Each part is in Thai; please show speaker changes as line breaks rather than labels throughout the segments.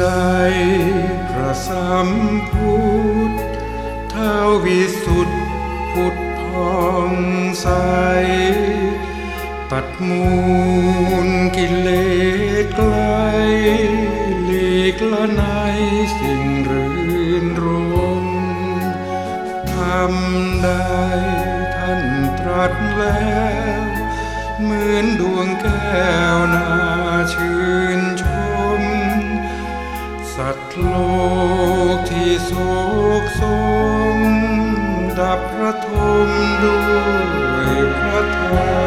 ใดพระสัมพุทธเท้วิสุทธพุทธพองใสตัดมูลกิเลสไกลหลีกละในสิ่งรื่นรมทำได้ท่านตรัสแล้ว เหมือนดวงแก้วนาชื่น สัตว์โลกที่โศกสม ดับพระทมด้วยพระธรรม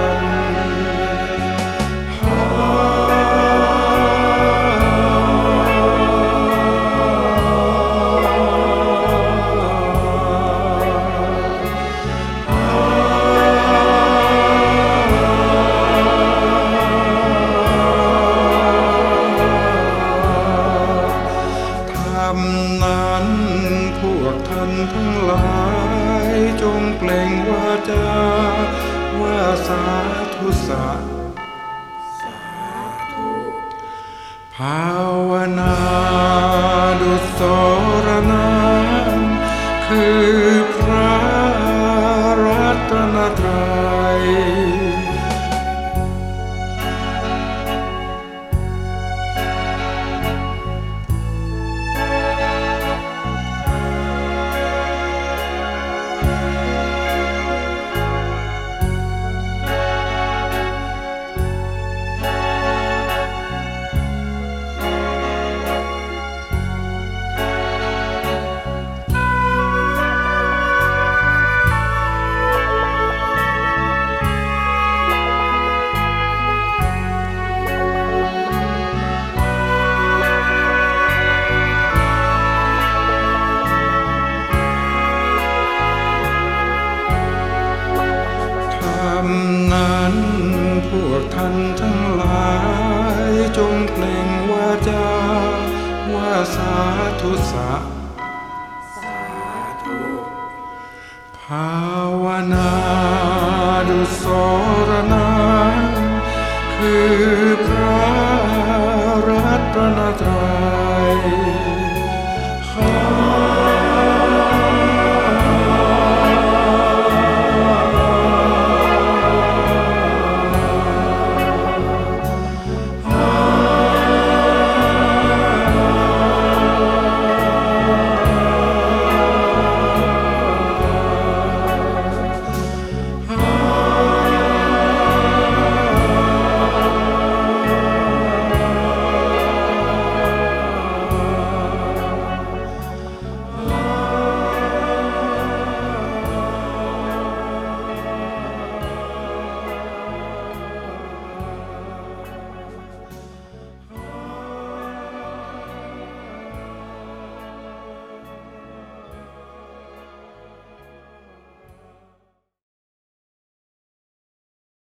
นทั้งหลายจงเปล่งวาจาว่าสาธุสาภาวนาดุสร ท่านทั้งหลาย จงเปล่งวาจาว่าสาธุสาธุภาวนาดุสรนาคือ